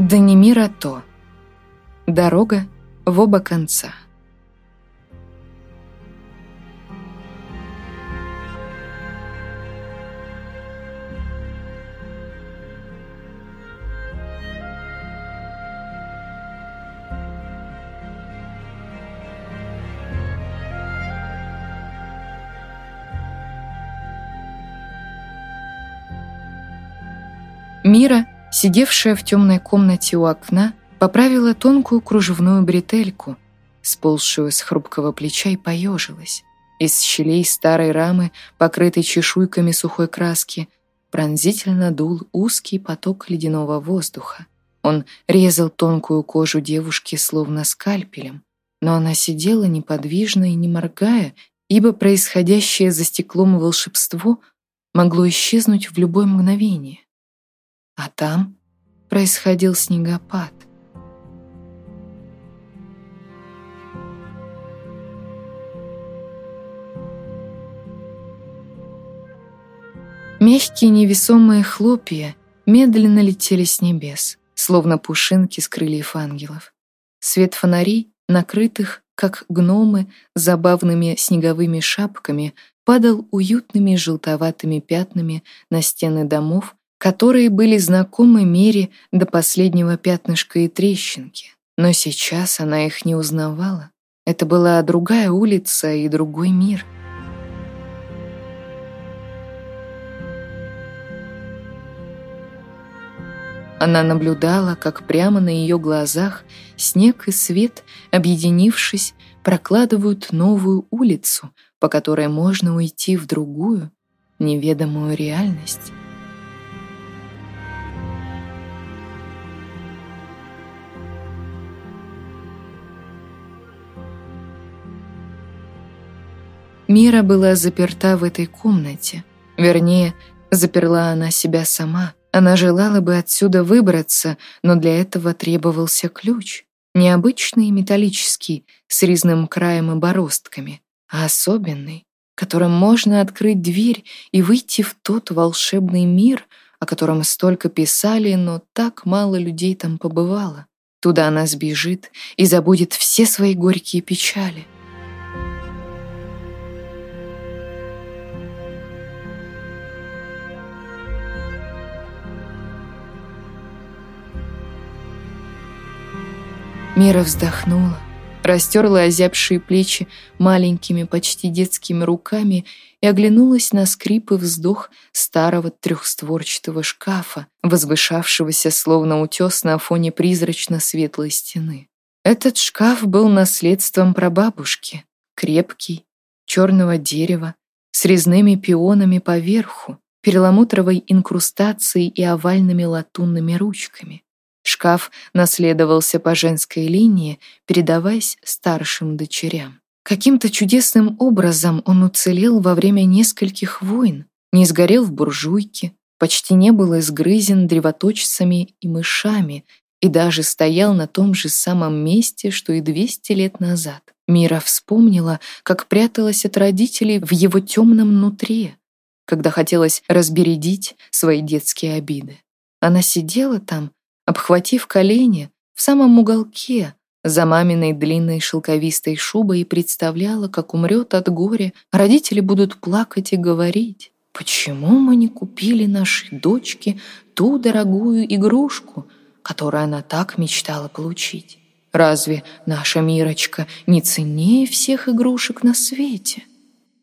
Данимира То. Дорога в оба конца. Сидевшая в темной комнате у окна, поправила тонкую кружевную бретельку, сползшую с хрупкого плеча и поежилась. Из щелей старой рамы, покрытой чешуйками сухой краски, пронзительно дул узкий поток ледяного воздуха. Он резал тонкую кожу девушки словно скальпелем, но она сидела неподвижно и не моргая, ибо происходящее за стеклом волшебство могло исчезнуть в любое мгновение. А там происходил снегопад. Мягкие невесомые хлопья медленно летели с небес, словно пушинки с крыльев ангелов. Свет фонарей, накрытых, как гномы, забавными снеговыми шапками, падал уютными желтоватыми пятнами на стены домов которые были знакомы Мере до последнего пятнышка и трещинки. Но сейчас она их не узнавала. Это была другая улица и другой мир. Она наблюдала, как прямо на ее глазах снег и свет, объединившись, прокладывают новую улицу, по которой можно уйти в другую, неведомую реальность. Мира была заперта в этой комнате. Вернее, заперла она себя сама. Она желала бы отсюда выбраться, но для этого требовался ключ. Необычный металлический, с резным краем и бороздками, а особенный, которым можно открыть дверь и выйти в тот волшебный мир, о котором столько писали, но так мало людей там побывало. Туда она сбежит и забудет все свои горькие печали. Мира вздохнула, растерла озябшие плечи маленькими, почти детскими руками и оглянулась на скрип и вздох старого трехстворчатого шкафа, возвышавшегося словно утес на фоне призрачно-светлой стены. Этот шкаф был наследством прабабушки, крепкий, черного дерева, с резными пионами поверху, перламутровой инкрустацией и овальными латунными ручками. Шкаф наследовался по женской линии, передаваясь старшим дочерям. Каким-то чудесным образом он уцелел во время нескольких войн, не сгорел в буржуйке, почти не был изгрызен древоточцами и мышами и даже стоял на том же самом месте, что и 200 лет назад. Мира вспомнила, как пряталась от родителей в его темном нутре, когда хотелось разбередить свои детские обиды. Она сидела там, обхватив колени в самом уголке, за маминой длинной шелковистой шубой и представляла, как умрет от горя, родители будут плакать и говорить, «Почему мы не купили нашей дочке ту дорогую игрушку, которую она так мечтала получить? Разве наша Мирочка не ценнее всех игрушек на свете?»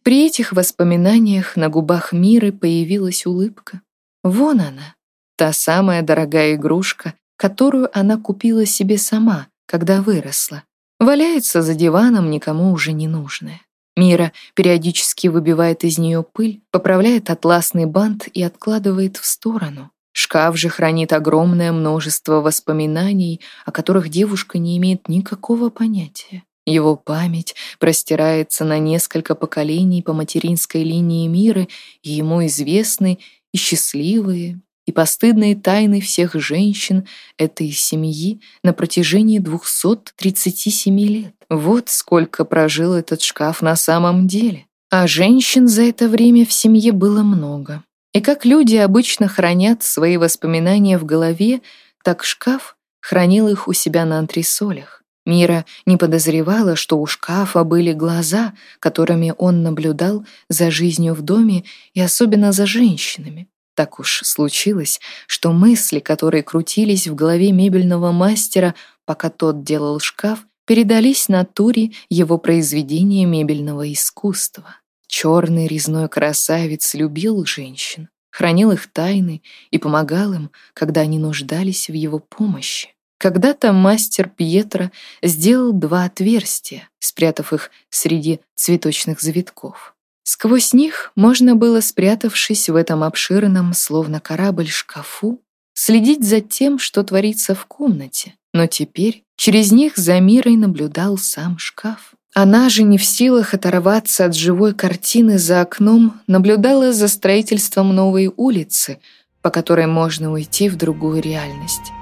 При этих воспоминаниях на губах Миры появилась улыбка. Вон она, Та самая дорогая игрушка, которую она купила себе сама, когда выросла. Валяется за диваном, никому уже не нужная. Мира периодически выбивает из нее пыль, поправляет атласный бант и откладывает в сторону. Шкаф же хранит огромное множество воспоминаний, о которых девушка не имеет никакого понятия. Его память простирается на несколько поколений по материнской линии мира, и ему известны и счастливые, и постыдные тайны всех женщин этой семьи на протяжении 237 лет. Вот сколько прожил этот шкаф на самом деле. А женщин за это время в семье было много. И как люди обычно хранят свои воспоминания в голове, так шкаф хранил их у себя на антресолях. Мира не подозревала, что у шкафа были глаза, которыми он наблюдал за жизнью в доме и особенно за женщинами. Так уж случилось, что мысли, которые крутились в голове мебельного мастера, пока тот делал шкаф, передались натуре его произведения мебельного искусства. Черный резной красавец любил женщин, хранил их тайны и помогал им, когда они нуждались в его помощи. Когда-то мастер Пьетро сделал два отверстия, спрятав их среди цветочных завитков. Сквозь них можно было, спрятавшись в этом обширном, словно корабль, шкафу, следить за тем, что творится в комнате, но теперь через них за мирой наблюдал сам шкаф. Она же не в силах оторваться от живой картины за окном, наблюдала за строительством новой улицы, по которой можно уйти в другую реальность.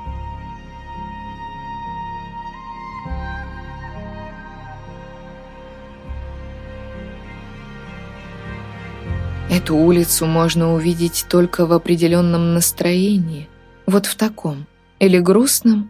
Эту улицу можно увидеть только в определенном настроении, вот в таком, или грустном,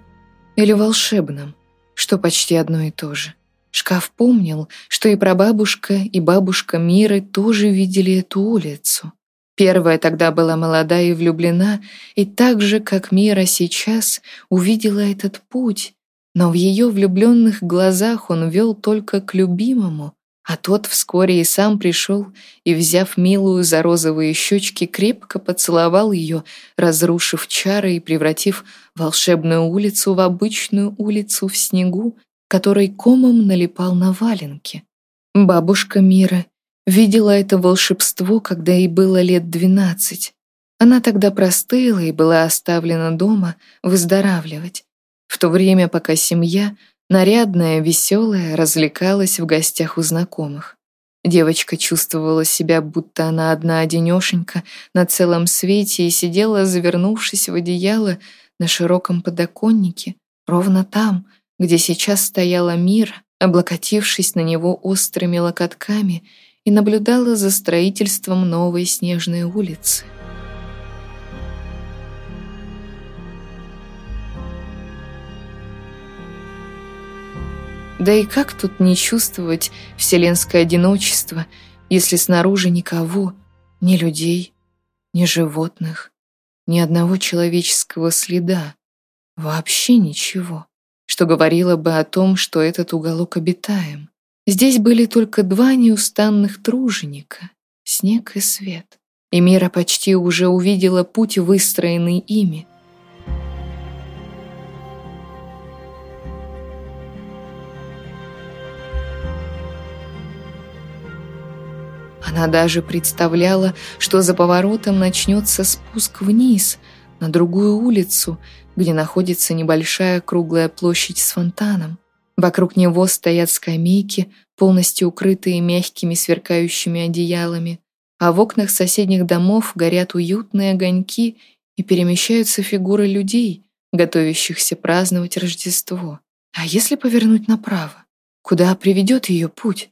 или волшебном, что почти одно и то же. Шкаф помнил, что и прабабушка, и бабушка Миры тоже видели эту улицу. Первая тогда была молода и влюблена, и так же, как Мира сейчас, увидела этот путь, но в ее влюбленных глазах он вел только к любимому, а тот вскоре и сам пришел и, взяв милую за розовые щечки, крепко поцеловал ее, разрушив чары и превратив волшебную улицу в обычную улицу в снегу, который комом налипал на валенки. Бабушка Мира видела это волшебство, когда ей было лет двенадцать. Она тогда простыла и была оставлена дома выздоравливать, в то время, пока семья Нарядная, веселая, развлекалась в гостях у знакомых. Девочка чувствовала себя, будто она одна-одинешенька на целом свете и сидела, завернувшись в одеяло на широком подоконнике, ровно там, где сейчас стояла Мира, облокотившись на него острыми локотками и наблюдала за строительством новой снежной улицы. Да и как тут не чувствовать вселенское одиночество, если снаружи никого, ни людей, ни животных, ни одного человеческого следа, вообще ничего, что говорило бы о том, что этот уголок обитаем. Здесь были только два неустанных труженика — снег и свет. И Мира почти уже увидела путь, выстроенный ими — Она даже представляла, что за поворотом начнется спуск вниз, на другую улицу, где находится небольшая круглая площадь с фонтаном. Вокруг него стоят скамейки, полностью укрытые мягкими сверкающими одеялами, а в окнах соседних домов горят уютные огоньки и перемещаются фигуры людей, готовящихся праздновать Рождество. А если повернуть направо? Куда приведет ее путь?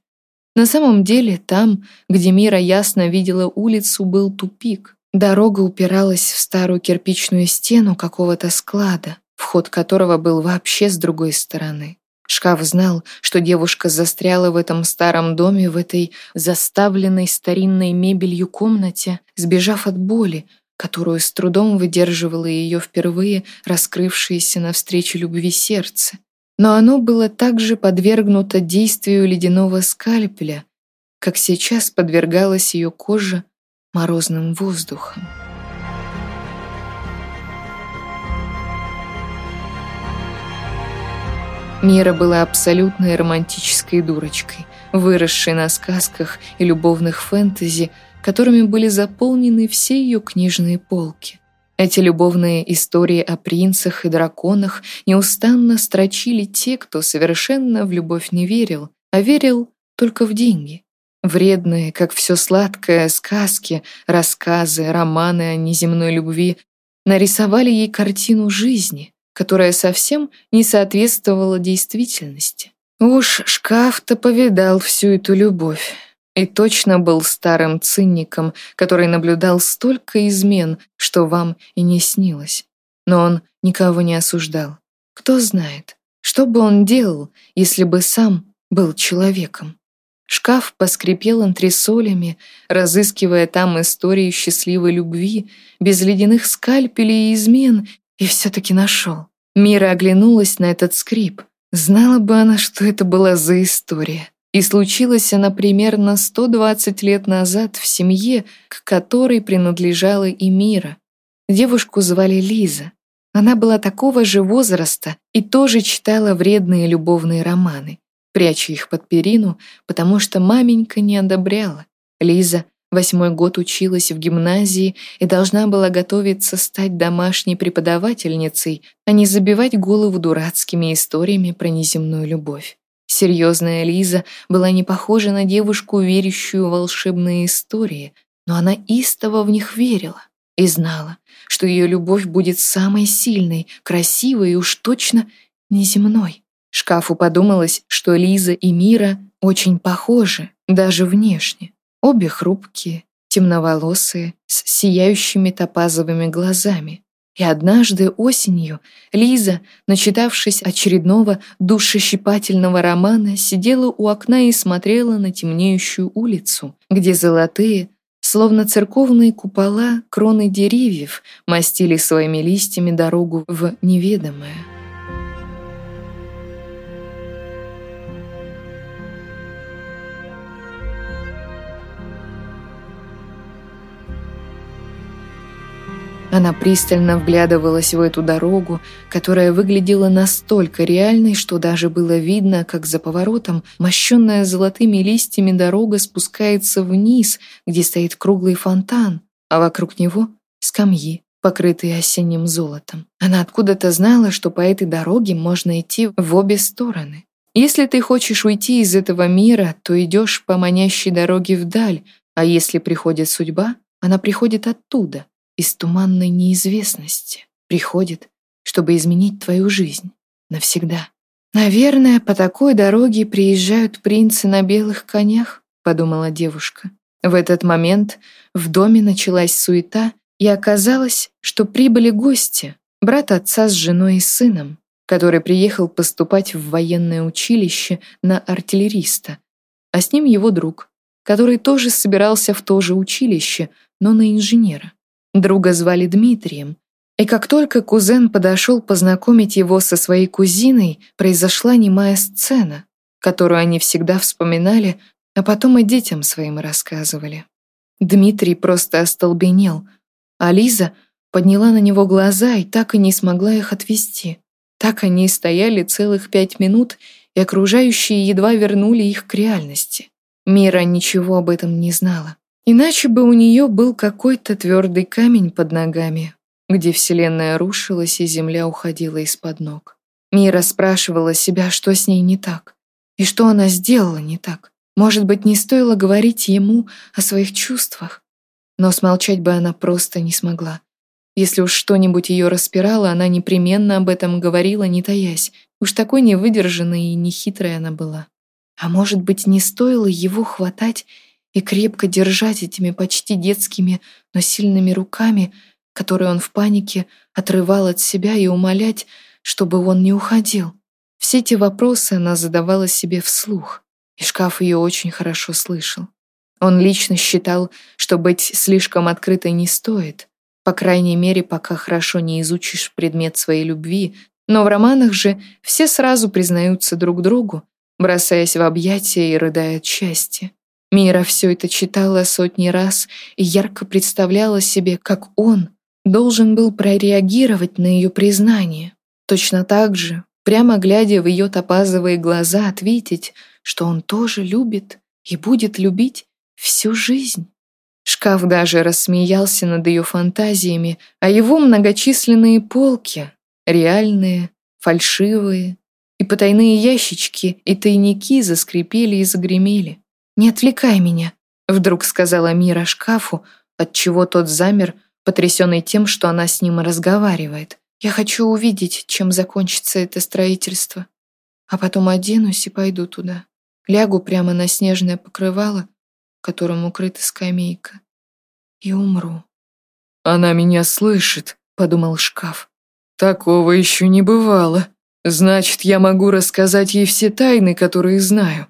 На самом деле, там, где Мира ясно видела улицу, был тупик. Дорога упиралась в старую кирпичную стену какого-то склада, вход которого был вообще с другой стороны. Шкаф знал, что девушка застряла в этом старом доме, в этой заставленной старинной мебелью комнате, сбежав от боли, которую с трудом выдерживало ее впервые раскрывшееся навстречу любви сердце но оно было также подвергнуто действию ледяного скальпеля, как сейчас подвергалась ее кожа морозным воздухом. Мира была абсолютной романтической дурочкой, выросшей на сказках и любовных фэнтези, которыми были заполнены все ее книжные полки. Эти любовные истории о принцах и драконах неустанно строчили те, кто совершенно в любовь не верил, а верил только в деньги. Вредные, как все сладкое, сказки, рассказы, романы о неземной любви нарисовали ей картину жизни, которая совсем не соответствовала действительности. Уж шкаф-то повидал всю эту любовь. И точно был старым цинником, который наблюдал столько измен, что вам и не снилось. Но он никого не осуждал. Кто знает, что бы он делал, если бы сам был человеком. Шкаф поскрипел антресолями, разыскивая там истории счастливой любви, без ледяных скальпелей и измен, и все-таки нашел. Мира оглянулась на этот скрип. Знала бы она, что это была за история. И случилась она примерно 120 лет назад в семье, к которой принадлежала и Мира. Девушку звали Лиза. Она была такого же возраста и тоже читала вредные любовные романы, пряча их под перину, потому что маменька не одобряла. Лиза восьмой год училась в гимназии и должна была готовиться стать домашней преподавательницей, а не забивать голову дурацкими историями про неземную любовь. Серьезная Лиза была не похожа на девушку, верящую в волшебные истории, но она истово в них верила и знала, что ее любовь будет самой сильной, красивой и уж точно неземной. Шкафу подумалось, что Лиза и Мира очень похожи, даже внешне. Обе хрупкие, темноволосые, с сияющими топазовыми глазами. И однажды осенью Лиза, начитавшись очередного душещипательного романа, сидела у окна и смотрела на темнеющую улицу, где золотые, словно церковные купола, кроны деревьев мастили своими листьями дорогу в неведомое. Она пристально вглядывалась в эту дорогу, которая выглядела настолько реальной, что даже было видно, как за поворотом, мощенная золотыми листьями дорога спускается вниз, где стоит круглый фонтан, а вокруг него — скамьи, покрытые осенним золотом. Она откуда-то знала, что по этой дороге можно идти в обе стороны. Если ты хочешь уйти из этого мира, то идешь по манящей дороге вдаль, а если приходит судьба, она приходит оттуда, из туманной неизвестности приходит, чтобы изменить твою жизнь навсегда. «Наверное, по такой дороге приезжают принцы на белых конях», — подумала девушка. В этот момент в доме началась суета, и оказалось, что прибыли гости, брат отца с женой и сыном, который приехал поступать в военное училище на артиллериста, а с ним его друг, который тоже собирался в то же училище, но на инженера. Друга звали Дмитрием, и как только кузен подошел познакомить его со своей кузиной, произошла немая сцена, которую они всегда вспоминали, а потом и детям своим рассказывали. Дмитрий просто остолбенел, а Лиза подняла на него глаза и так и не смогла их отвести. Так они стояли целых пять минут, и окружающие едва вернули их к реальности. Мира ничего об этом не знала. Иначе бы у нее был какой-то твердый камень под ногами, где вселенная рушилась и земля уходила из-под ног. Мира спрашивала себя, что с ней не так, и что она сделала не так. Может быть, не стоило говорить ему о своих чувствах, но смолчать бы она просто не смогла. Если уж что-нибудь ее распирало, она непременно об этом говорила, не таясь. Уж такой невыдержанной и нехитрой она была. А может быть, не стоило его хватать и крепко держать этими почти детскими, но сильными руками, которые он в панике отрывал от себя и умолять, чтобы он не уходил. Все эти вопросы она задавала себе вслух, и шкаф ее очень хорошо слышал. Он лично считал, что быть слишком открытой не стоит, по крайней мере, пока хорошо не изучишь предмет своей любви, но в романах же все сразу признаются друг другу, бросаясь в объятия и рыдая от счастья. Мира все это читала сотни раз и ярко представляла себе, как он должен был прореагировать на ее признание. Точно так же, прямо глядя в ее топазовые глаза, ответить, что он тоже любит и будет любить всю жизнь. Шкаф даже рассмеялся над ее фантазиями, а его многочисленные полки, реальные, фальшивые, и потайные ящички и тайники заскрипели и загремели. «Не отвлекай меня», — вдруг сказала Мира шкафу, отчего тот замер, потрясенный тем, что она с ним разговаривает. «Я хочу увидеть, чем закончится это строительство. А потом оденусь и пойду туда. Лягу прямо на снежное покрывало, которым укрыта скамейка, и умру». «Она меня слышит», — подумал шкаф. «Такого еще не бывало». Значит, я могу рассказать ей все тайны, которые знаю.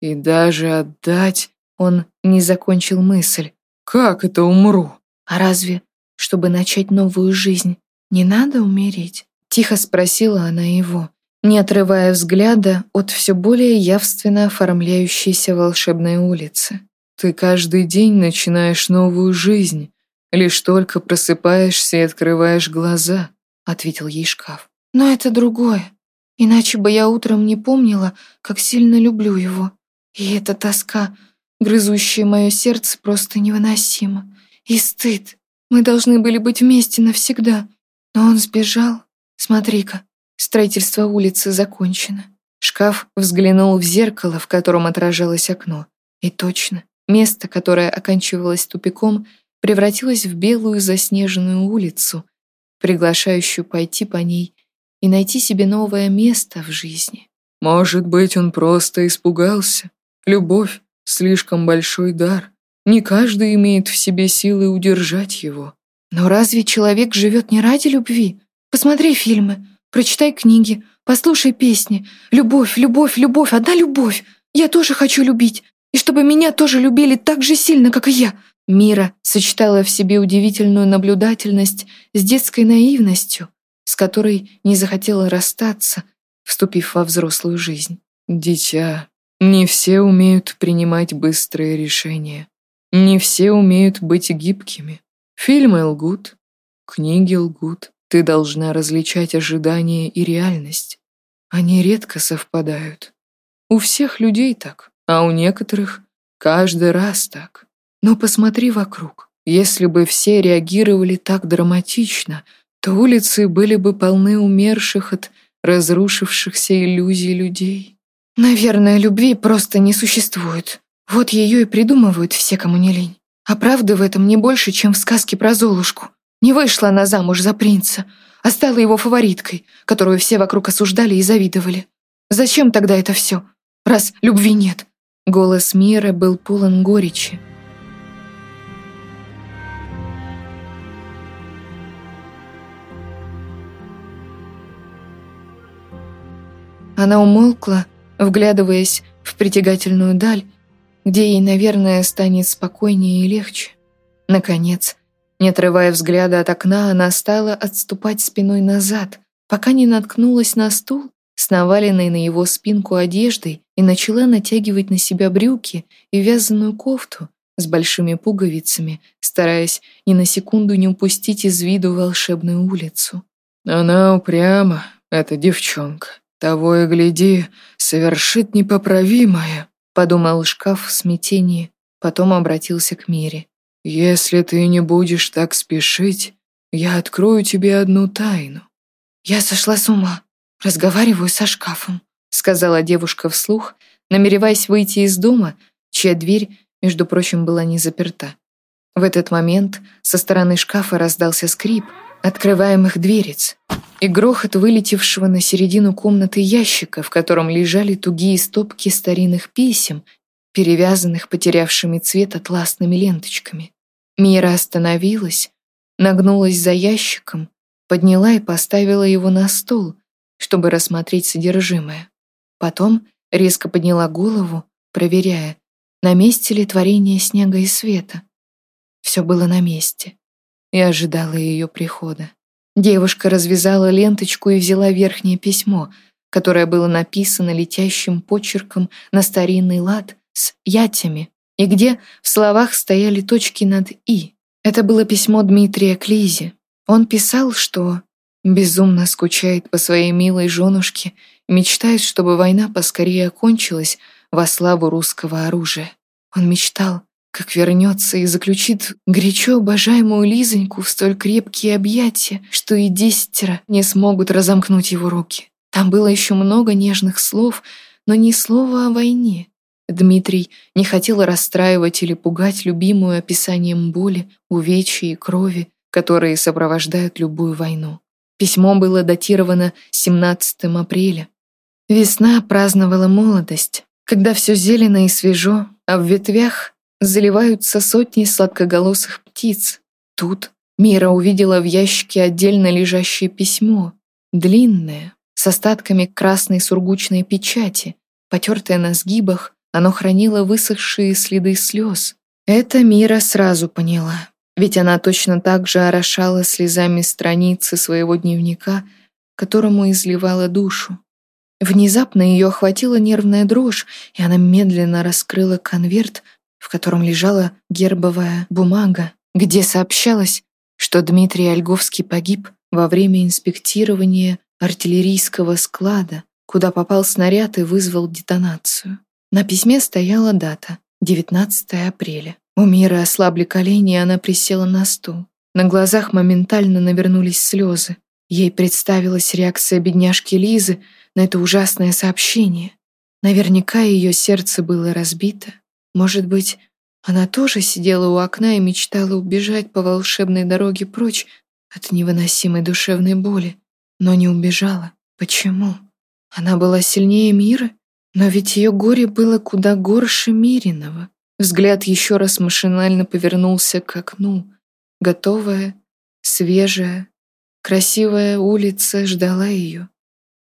И даже отдать... Он не закончил мысль. Как это умру? А разве, чтобы начать новую жизнь, не надо умереть? Тихо спросила она его, не отрывая взгляда от все более явственно оформляющейся волшебной улицы. Ты каждый день начинаешь новую жизнь, лишь только просыпаешься и открываешь глаза, ответил ей шкаф. Но это другое. Иначе бы я утром не помнила, как сильно люблю его. И эта тоска, грызущая мое сердце, просто невыносима. И стыд. Мы должны были быть вместе навсегда. Но он сбежал. Смотри-ка, строительство улицы закончено. Шкаф взглянул в зеркало, в котором отражалось окно. И точно, место, которое оканчивалось тупиком, превратилось в белую заснеженную улицу, приглашающую пойти по ней и найти себе новое место в жизни. Может быть, он просто испугался. Любовь — слишком большой дар. Не каждый имеет в себе силы удержать его. Но разве человек живет не ради любви? Посмотри фильмы, прочитай книги, послушай песни. Любовь, любовь, любовь, одна любовь. Я тоже хочу любить. И чтобы меня тоже любили так же сильно, как и я. Мира сочетала в себе удивительную наблюдательность с детской наивностью, с которой не захотела расстаться, вступив во взрослую жизнь. «Дитя, не все умеют принимать быстрые решения. Не все умеют быть гибкими. Фильмы лгут, книги лгут. Ты должна различать ожидания и реальность. Они редко совпадают. У всех людей так, а у некоторых каждый раз так. Но посмотри вокруг. Если бы все реагировали так драматично, то улицы были бы полны умерших от разрушившихся иллюзий людей. Наверное, любви просто не существует. Вот ее и придумывают все, кому не лень. А правды в этом не больше, чем в сказке про Золушку. Не вышла она замуж за принца, а стала его фавориткой, которую все вокруг осуждали и завидовали. Зачем тогда это все, раз любви нет? Голос Мира был полон горечи. Она умолкла, вглядываясь в притягательную даль, где ей, наверное, станет спокойнее и легче. Наконец, не отрывая взгляда от окна, она стала отступать спиной назад, пока не наткнулась на стул с наваленной на его спинку одеждой и начала натягивать на себя брюки и вязаную кофту с большими пуговицами, стараясь ни на секунду не упустить из виду волшебную улицу. «Она упряма, эта девчонка», «Того и гляди, совершит непоправимое», — подумал шкаф в смятении, потом обратился к Мире. «Если ты не будешь так спешить, я открою тебе одну тайну». «Я сошла с ума, разговариваю со шкафом», — сказала девушка вслух, намереваясь выйти из дома, чья дверь, между прочим, была не заперта. В этот момент со стороны шкафа раздался скрип — открываемых дверец и грохот вылетевшего на середину комнаты ящика, в котором лежали тугие стопки старинных писем, перевязанных потерявшими цвет атласными ленточками. Мира остановилась, нагнулась за ящиком, подняла и поставила его на стол, чтобы рассмотреть содержимое. Потом резко подняла голову, проверяя, на месте ли творение снега и света. Все было на месте и ожидала ее прихода. Девушка развязала ленточку и взяла верхнее письмо, которое было написано летящим почерком на старинный лад с ятями, и где в словах стояли точки над «и». Это было письмо Дмитрия к Лизе. Он писал, что безумно скучает по своей милой женушке, мечтает, чтобы война поскорее окончилась во славу русского оружия. Он мечтал, как вернется и заключит горячо обожаемую Лизоньку в столь крепкие объятия, что и десятеро не смогут разомкнуть его руки. Там было еще много нежных слов, но ни слова о войне. Дмитрий не хотел расстраивать или пугать любимую описанием боли, увечья и крови, которые сопровождают любую войну. Письмо было датировано 17 апреля. Весна праздновала молодость, когда все зелено и свежо, а в ветвях заливаются сотни сладкоголосых птиц. Тут Мира увидела в ящике отдельно лежащее письмо, длинное, с остатками красной сургучной печати. Потертое на сгибах, оно хранило высохшие следы слез. Это Мира сразу поняла, ведь она точно так же орошала слезами страницы своего дневника, которому изливала душу. Внезапно ее охватила нервная дрожь, и она медленно раскрыла конверт, в котором лежала гербовая бумага, где сообщалось, что Дмитрий Ольговский погиб во время инспектирования артиллерийского склада, куда попал снаряд и вызвал детонацию. На письме стояла дата — 19 апреля. У Миры ослабли колени, и она присела на стул. На глазах моментально навернулись слезы. Ей представилась реакция бедняжки Лизы на это ужасное сообщение. Наверняка ее сердце было разбито. Может быть, она тоже сидела у окна и мечтала убежать по волшебной дороге прочь от невыносимой душевной боли, но не убежала. Почему? Она была сильнее мира, но ведь ее горе было куда горше Мириного. Взгляд еще раз машинально повернулся к окну. Готовая, свежая, красивая улица ждала ее.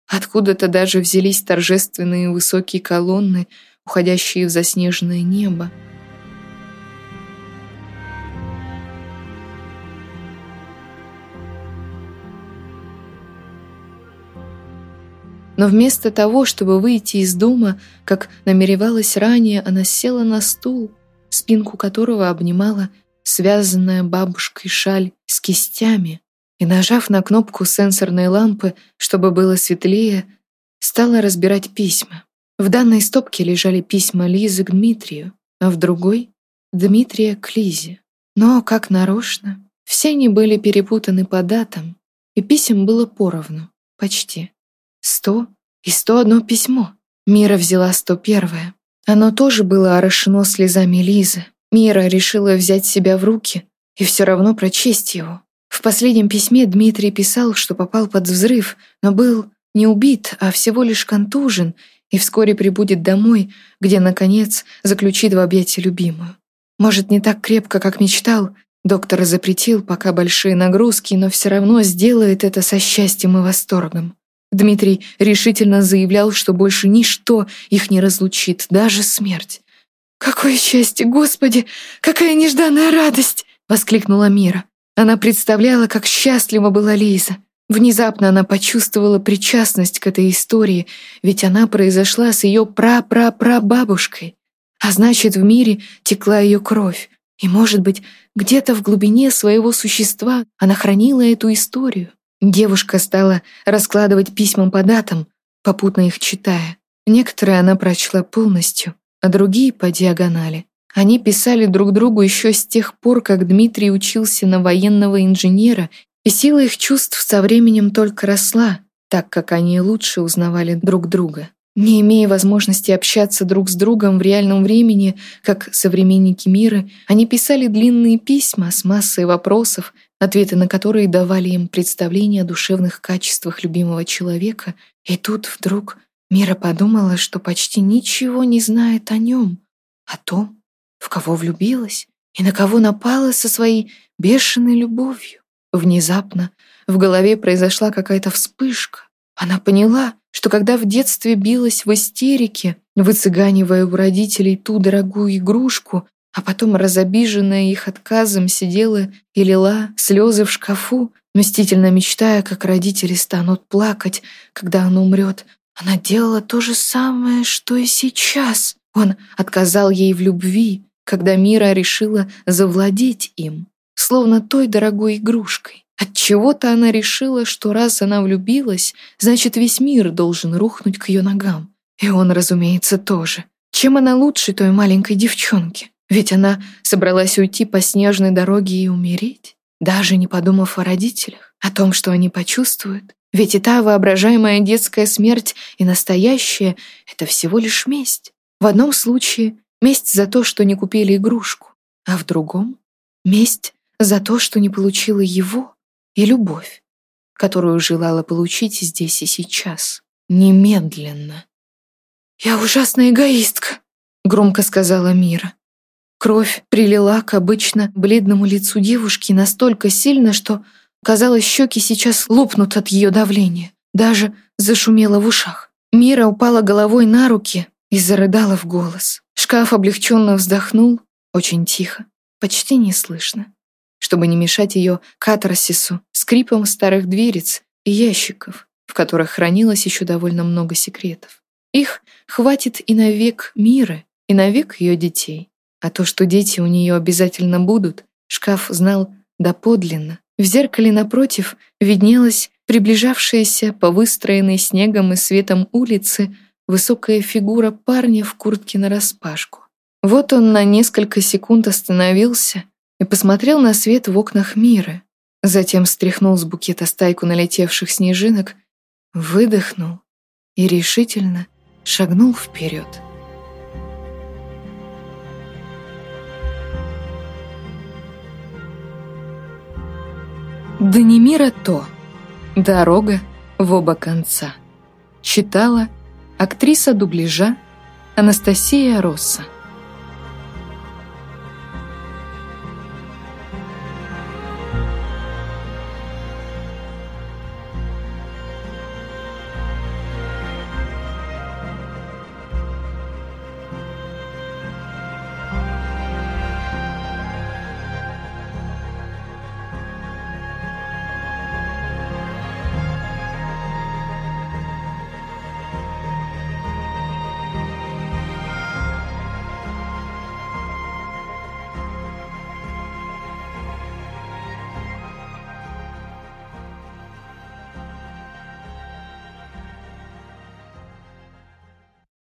Откуда-то даже взялись торжественные высокие колонны, уходящие в заснеженное небо. Но вместо того, чтобы выйти из дома, как намеревалась ранее, она села на стул, спинку которого обнимала связанная бабушкой шаль с кистями, и, нажав на кнопку сенсорной лампы, чтобы было светлее, стала разбирать письма. В данной стопке лежали письма Лизы к Дмитрию, а в другой — Дмитрия к Лизе. Но, как нарочно, все они были перепутаны по датам, и писем было поровну, почти. Сто и сто одно письмо. Мира взяла сто первое. Оно тоже было орошено слезами Лизы. Мира решила взять себя в руки и все равно прочесть его. В последнем письме Дмитрий писал, что попал под взрыв, но был не убит, а всего лишь контужен, и вскоре прибудет домой, где, наконец, заключит в объятия любимую. Может, не так крепко, как мечтал, доктор запретил пока большие нагрузки, но все равно сделает это со счастьем и восторгом. Дмитрий решительно заявлял, что больше ничто их не разлучит, даже смерть. «Какое счастье, Господи! Какая нежданная радость!» — воскликнула Мира. Она представляла, как счастлива была Лиза. Внезапно она почувствовала причастность к этой истории, ведь она произошла с ее пра-пра-прабабушкой. А значит, в мире текла ее кровь. И, может быть, где-то в глубине своего существа она хранила эту историю. Девушка стала раскладывать письма по датам, попутно их читая. Некоторые она прочла полностью, а другие по диагонали. Они писали друг другу еще с тех пор, как Дмитрий учился на военного инженера, и сила их чувств со временем только росла, так как они лучше узнавали друг друга. Не имея возможности общаться друг с другом в реальном времени, как современники мира, они писали длинные письма с массой вопросов, ответы на которые давали им представление о душевных качествах любимого человека, и тут вдруг Мира подумала, что почти ничего не знает о нем, о том, в кого влюбилась и на кого напала со своей бешеной любовью. Внезапно в голове произошла какая-то вспышка. Она поняла, что когда в детстве билась в истерике, выцыганивая у родителей ту дорогую игрушку, а потом, разобиженная их отказом, сидела и лила слезы в шкафу, мстительно мечтая, как родители станут плакать, когда он умрет. Она делала то же самое, что и сейчас. Он отказал ей в любви, когда Мира решила завладеть им, словно той дорогой игрушкой. Отчего-то она решила, что раз она влюбилась, значит, весь мир должен рухнуть к ее ногам. И он, разумеется, тоже. Чем она лучше той маленькой девчонки? Ведь она собралась уйти по снежной дороге и умереть, даже не подумав о родителях, о том, что они почувствуют. Ведь и та воображаемая детская смерть и настоящая — это всего лишь месть. В одном случае — месть за то, что не купили игрушку, а в другом — месть за то, что не получила его и любовь, которую желала получить здесь и сейчас, немедленно. «Я ужасная эгоистка», — громко сказала Мира. Кровь прилила к обычно бледному лицу девушки настолько сильно, что, казалось, щеки сейчас лопнут от ее давления. даже зашумело в ушах. Мира упала головой на руки и зарыдала в голос. Шкаф облегченно вздохнул, очень тихо, почти неслышно, чтобы не мешать ее катарсису, скрипом старых дверец и ящиков, в которых хранилось еще довольно много секретов. Их хватит и на век мира, и на век ее детей. А то, что дети у нее обязательно будут, шкаф знал доподлинно. В зеркале напротив виднелась приближавшаяся по выстроенной снегом и светом улице высокая фигура парня в куртке нараспашку. Вот он на несколько секунд остановился и посмотрел на свет в окнах мира, затем стряхнул с букета стайку налетевших снежинок, выдохнул и решительно шагнул вперед. Данимира То. Дорога в оба конца. Читала актриса дубляжа Анастасия Росса.